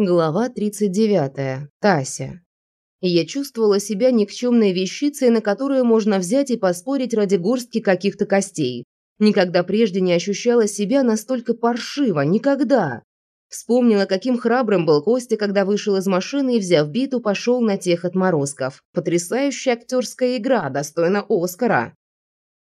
Глава 39. Тася. Я чувствовала себя никчемной вещицей, на которую можно взять и поспорить ради горстки каких-то костей. Никогда прежде не ощущала себя настолько паршиво, никогда. Вспомнила, каким храбрым был Костя, когда вышел из машины и, взяв биту, пошел на тех отморозков. Потрясающая актерская игра, достойна Оскара.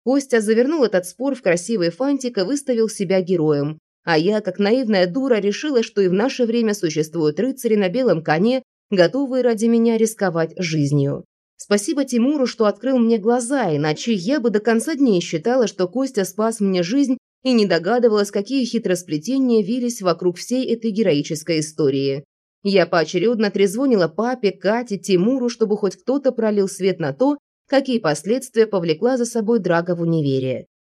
Костя завернул этот спор в красивый фантик и выставил себя героем. А я, как наивная дура, решила, что и в наше время существуют рыцари на белом коне, готовые ради меня рисковать жизнью. Спасибо Тимуру, что открыл мне глаза, иначе я бы до конца дней считала, что Костя спас мне жизнь и не догадывалась, какие хитросплетения вились вокруг всей этой героической истории. Я поочередно трезвонила папе, Кате, Тимуру, чтобы хоть кто-то пролил свет на то, какие последствия повлекла за собой драга в.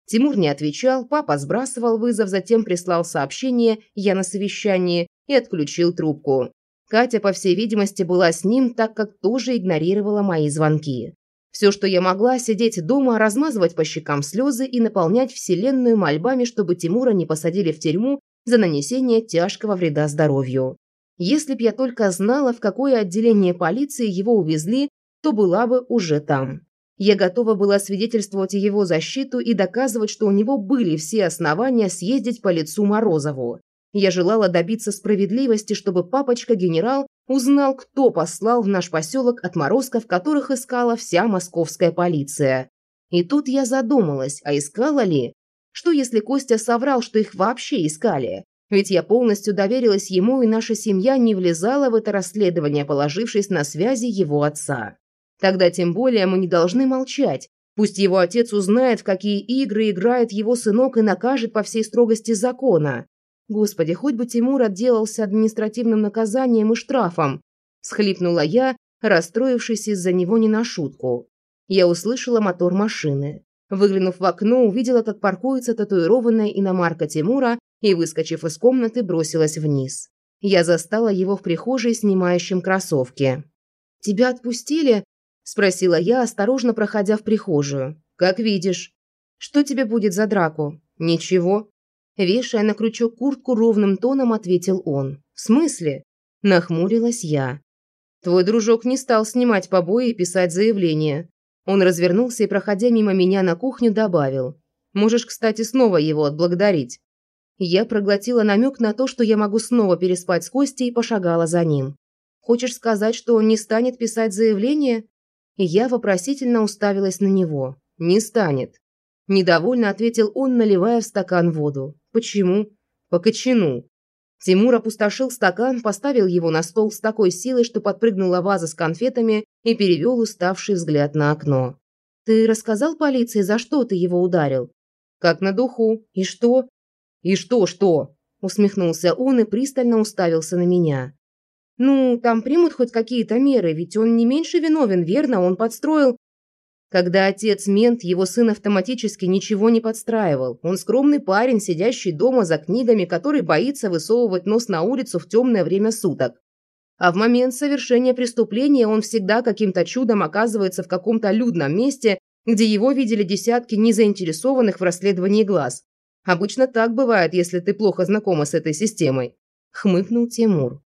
Тимур не отвечал, папа сбрасывал вызов, затем прислал сообщение «Я на совещании» и отключил трубку. Катя, по всей видимости, была с ним, так как тоже игнорировала мои звонки. Все, что я могла, сидеть дома, размазывать по щекам слезы и наполнять вселенную мольбами, чтобы Тимура не посадили в тюрьму за нанесение тяжкого вреда здоровью. Если б я только знала, в какое отделение полиции его увезли, то была бы уже там. Я готова была свидетельствовать его защиту и доказывать, что у него были все основания съездить по лицу Морозову. Я желала добиться справедливости, чтобы папочка-генерал узнал, кто послал в наш поселок отморозков, которых искала вся московская полиция. И тут я задумалась, а искала ли? Что если Костя соврал, что их вообще искали? Ведь я полностью доверилась ему, и наша семья не влезала в это расследование, положившись на связи его отца. Тогда тем более мы не должны молчать. Пусть его отец узнает, в какие игры играет его сынок и накажет по всей строгости закона. Господи, хоть бы Тимур отделался административным наказанием и штрафом. Схлипнула я, расстроившись из-за него не на шутку. Я услышала мотор машины. Выглянув в окно, увидела, как паркуется татуированная иномарка Тимура и, выскочив из комнаты, бросилась вниз. Я застала его в прихожей, снимающим кроссовки. «Тебя отпустили?» – спросила я, осторожно проходя в прихожую. «Как видишь». «Что тебе будет за драку?» «Ничего». Вешая на крючок куртку ровным тоном, ответил он. «В смысле?» – нахмурилась я. «Твой дружок не стал снимать побои и писать заявление». Он развернулся и, проходя мимо меня на кухню, добавил. «Можешь, кстати, снова его отблагодарить». Я проглотила намек на то, что я могу снова переспать с Костей и пошагала за ним. «Хочешь сказать, что он не станет писать заявление?» И я вопросительно уставилась на него. «Не станет». Недовольно ответил он, наливая в стакан воду. «Почему?» «По кочану». Тимур опустошил стакан, поставил его на стол с такой силой, что подпрыгнула ваза с конфетами и перевел уставший взгляд на окно. «Ты рассказал полиции, за что ты его ударил?» «Как на духу. И что?» «И что-что?» усмехнулся он и пристально уставился на меня. Ну, там примут хоть какие-то меры, ведь он не меньше виновен, верно? Он подстроил... Когда отец мент, его сын автоматически ничего не подстраивал. Он скромный парень, сидящий дома за книгами, который боится высовывать нос на улицу в темное время суток. А в момент совершения преступления он всегда каким-то чудом оказывается в каком-то людном месте, где его видели десятки незаинтересованных в расследовании глаз. Обычно так бывает, если ты плохо знакома с этой системой. Хмыкнул Тимур.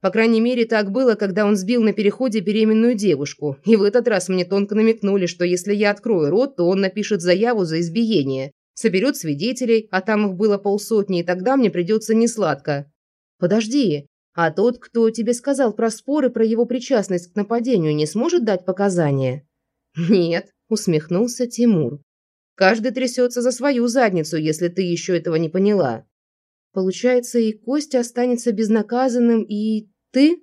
По крайней мере, так было, когда он сбил на переходе беременную девушку. И в этот раз мне тонко намекнули, что если я открою рот, то он напишет заяву за избиение, соберет свидетелей, а там их было полсотни, и тогда мне придется несладко. Подожди, а тот, кто тебе сказал про споры про его причастность к нападению, не сможет дать показания? Нет, усмехнулся Тимур. Каждый трясется за свою задницу, если ты еще этого не поняла. Получается, и Костя останется безнаказанным, и ты?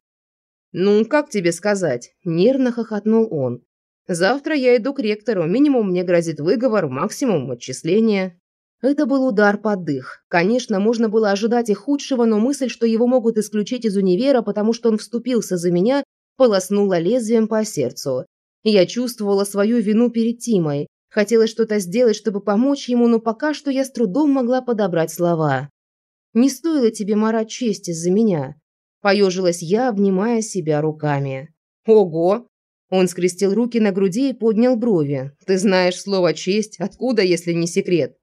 Ну, как тебе сказать? Нервно хохотнул он. Завтра я иду к ректору. Минимум мне грозит выговор, максимум отчисление. Это был удар под дых. Конечно, можно было ожидать и худшего, но мысль, что его могут исключить из универа, потому что он вступился за меня, полоснула лезвием по сердцу. Я чувствовала свою вину перед Тимой. Хотела что-то сделать, чтобы помочь ему, но пока что я с трудом могла подобрать слова. Не стоило тебе марать честь из-за меня. Поежилась я, обнимая себя руками. Ого! Он скрестил руки на груди и поднял брови. Ты знаешь слово «честь», откуда, если не секрет?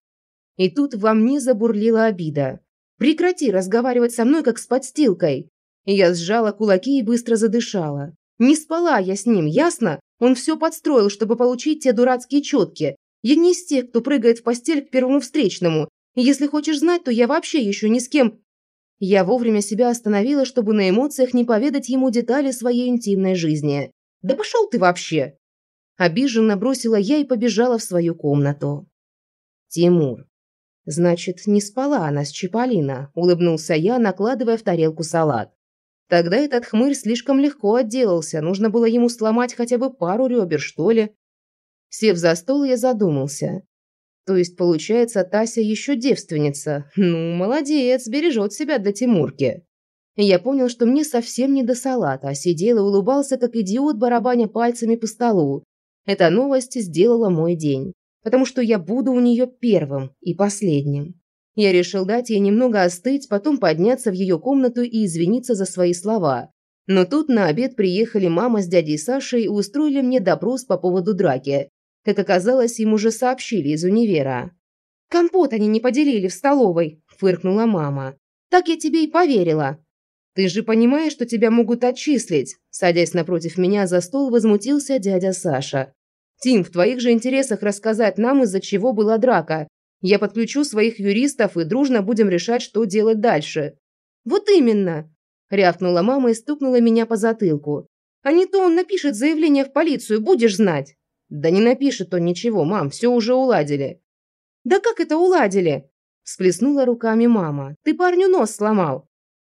И тут во мне забурлила обида. Прекрати разговаривать со мной, как с подстилкой. Я сжала кулаки и быстро задышала. Не спала я с ним, ясно? Он все подстроил, чтобы получить те дурацкие четки. Я не из тех, кто прыгает в постель к первому встречному. Если хочешь знать, то я вообще еще ни с кем... Я вовремя себя остановила, чтобы на эмоциях не поведать ему детали своей интимной жизни. «Да пошел ты вообще!» Обиженно бросила я и побежала в свою комнату. «Тимур, значит, не спала она с Чиполлино», – улыбнулся я, накладывая в тарелку салат. Тогда этот хмырь слишком легко отделался, нужно было ему сломать хотя бы пару ребер, что ли. Сев за стол, я задумался. То есть, получается, Тася еще девственница. Ну, молодец, бережет себя для Тимурки. Я понял, что мне совсем не до салата, а сидел и улыбался, как идиот, барабаня пальцами по столу. Эта новость сделала мой день, потому что я буду у нее первым и последним. Я решил дать ей немного остыть, потом подняться в ее комнату и извиниться за свои слова. Но тут на обед приехали мама с дядей Сашей и устроили мне допрос по поводу драки. Как оказалось, им уже сообщили из универа. «Компот они не поделили в столовой», – фыркнула мама. «Так я тебе и поверила». «Ты же понимаешь, что тебя могут отчислить?» Садясь напротив меня за стол, возмутился дядя Саша. «Тим, в твоих же интересах рассказать нам, из-за чего была драка. Я подключу своих юристов и дружно будем решать, что делать дальше». «Вот именно!» – рявкнула мама и стукнула меня по затылку. «А не то он напишет заявление в полицию, будешь знать!» «Да не напишет он ничего, мам, все уже уладили». «Да как это уладили?» – всплеснула руками мама. «Ты парню нос сломал».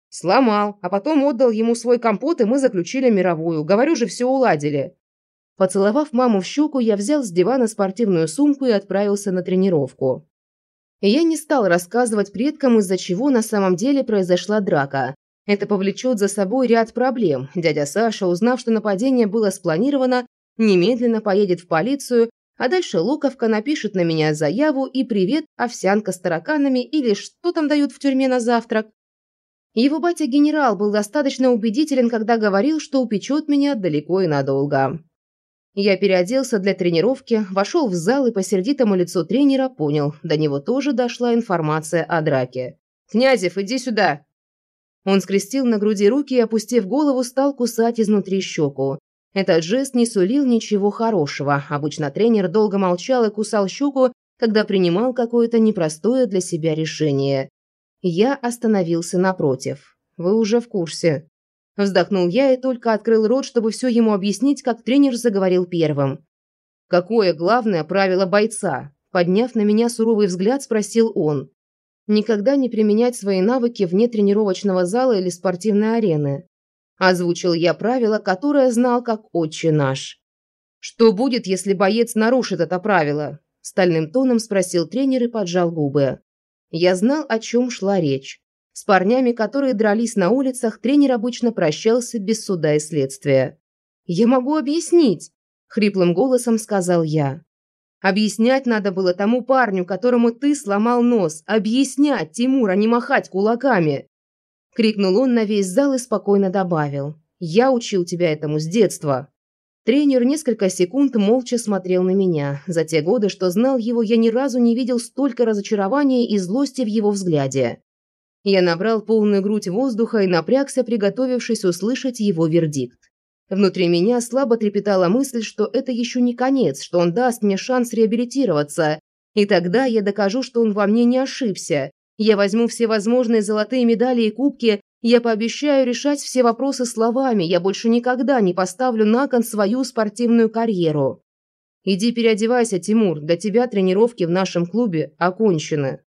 Сломал, а потом отдал ему свой компот, и мы заключили мировую. Говорю же, все уладили. Поцеловав маму в щеку, я взял с дивана спортивную сумку и отправился на тренировку. Я не стал рассказывать предкам, из-за чего на самом деле произошла драка. Это повлечет за собой ряд проблем. Дядя Саша, узнав, что нападение было спланировано, немедленно поедет в полицию, а дальше Луковка напишет на меня заяву и привет, овсянка с тараканами или что там дают в тюрьме на завтрак. Его батя-генерал был достаточно убедителен, когда говорил, что упечет меня далеко и надолго. Я переоделся для тренировки, вошел в зал и по сердитому лицу тренера понял, до него тоже дошла информация о драке. «Князев, иди сюда!» Он скрестил на груди руки и, опустив голову, стал кусать изнутри щеку. Этот жест не сулил ничего хорошего. Обычно тренер долго молчал и кусал щеку, когда принимал какое-то непростое для себя решение. Я остановился напротив. Вы уже в курсе. Вздохнул я и только открыл рот, чтобы все ему объяснить, как тренер заговорил первым. «Какое главное правило бойца?» Подняв на меня суровый взгляд, спросил он. «Никогда не применять свои навыки вне тренировочного зала или спортивной арены». Озвучил я правило, которое знал как отче наш. «Что будет, если боец нарушит это правило?» Стальным тоном спросил тренер и поджал губы. Я знал, о чем шла речь. С парнями, которые дрались на улицах, тренер обычно прощался без суда и следствия. «Я могу объяснить», – хриплым голосом сказал я. «Объяснять надо было тому парню, которому ты сломал нос. Объяснять, Тимур, а не махать кулаками!» Крикнул он на весь зал и спокойно добавил. «Я учил тебя этому с детства». Тренер несколько секунд молча смотрел на меня. За те годы, что знал его, я ни разу не видел столько разочарования и злости в его взгляде. Я набрал полную грудь воздуха и напрягся, приготовившись услышать его вердикт. Внутри меня слабо трепетала мысль, что это еще не конец, что он даст мне шанс реабилитироваться. И тогда я докажу, что он во мне не ошибся. Я возьму все возможные золотые медали и кубки я пообещаю решать все вопросы словами, я больше никогда не поставлю на кон свою спортивную карьеру. Иди переодевайся, Тимур, для тебя тренировки в нашем клубе окончены.